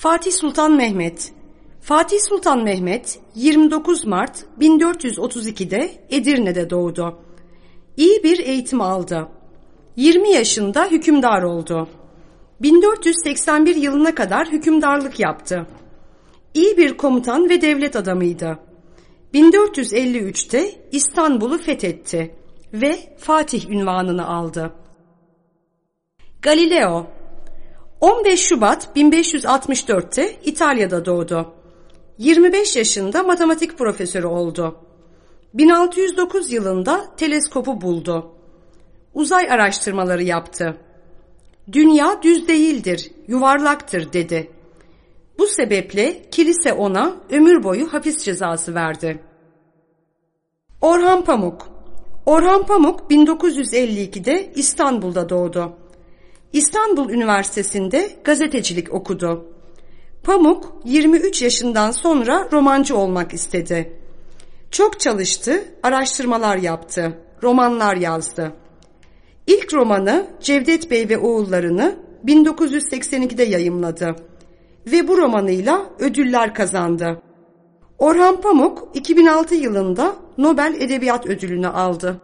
Fatih Sultan Mehmet Fatih Sultan Mehmet 29 Mart 1432'de Edirne'de doğdu. İyi bir eğitim aldı. 20 yaşında hükümdar oldu. 1481 yılına kadar hükümdarlık yaptı. İyi bir komutan ve devlet adamıydı. 1453'te İstanbul'u fethetti ve Fatih ünvanını aldı. Galileo 15 Şubat 1564'te İtalya'da doğdu. 25 yaşında matematik profesörü oldu. 1609 yılında teleskopu buldu. Uzay araştırmaları yaptı. Dünya düz değildir, yuvarlaktır dedi. Bu sebeple kilise ona ömür boyu hapis cezası verdi. Orhan Pamuk Orhan Pamuk 1952'de İstanbul'da doğdu. İstanbul Üniversitesi'nde gazetecilik okudu. Pamuk 23 yaşından sonra romancı olmak istedi. Çok çalıştı, araştırmalar yaptı, romanlar yazdı. İlk romanı Cevdet Bey ve Oğullarını 1982'de yayımladı ve bu romanıyla ödüller kazandı. Orhan Pamuk 2006 yılında Nobel Edebiyat Ödülünü aldı.